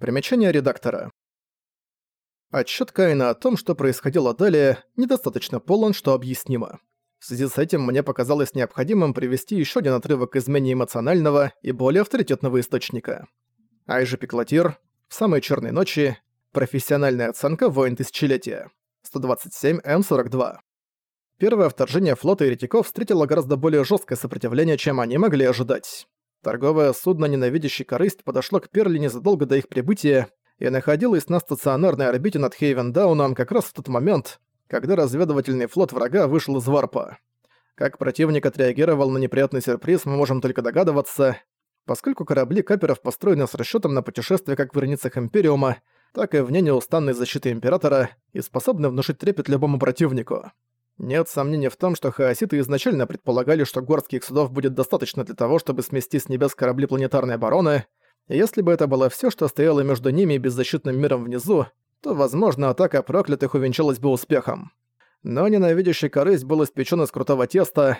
Примечание редактора. Отчет Каина о том, что происходило далее, недостаточно полон, что объяснимо. В связи с этим мне показалось необходимым привести еще один отрывок из менее эмоционального и более авторитетного источника. Айжи Пеклотир, в самой черной ночи, профессиональная оценка «Воин тысячелетия», 127М42. Первое вторжение флота еретиков встретило гораздо более жесткое сопротивление, чем они могли ожидать. Торговое судно, ненавидящий корысть, подошло к Перлине задолго до их прибытия и находилась на стационарной орбите над Хейвендауном как раз в тот момент, когда разведывательный флот врага вышел из варпа. Как противник отреагировал на неприятный сюрприз, мы можем только догадываться. Поскольку корабли каперов построены с расчетом на путешествие как в границах Империума, так и вне неустанной защиты Императора и способны внушить трепет любому противнику. Нет сомнений в том, что хаоситы изначально предполагали, что горских судов будет достаточно для того, чтобы смести с небес корабли планетарной обороны, если бы это было все, что стояло между ними и беззащитным миром внизу, то, возможно, атака проклятых увенчалась бы успехом. Но ненавидящий корысть был испечен из крутого теста.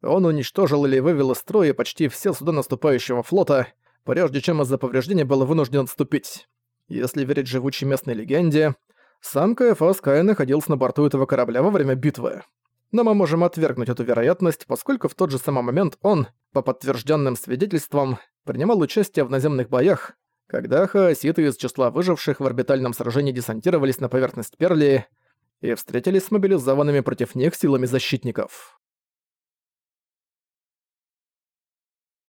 Он уничтожил или вывел из строя почти все суда наступающего флота, прежде чем из-за повреждений был вынужден отступить. Если верить живучей местной легенде, сам КФА Скай находился на борту этого корабля во время битвы. Но мы можем отвергнуть эту вероятность, поскольку в тот же самый момент он, по подтвержденным свидетельствам, принимал участие в наземных боях, когда хаоситы из числа выживших в орбитальном сражении десантировались на поверхность Перли и встретились с мобилизованными против них силами защитников.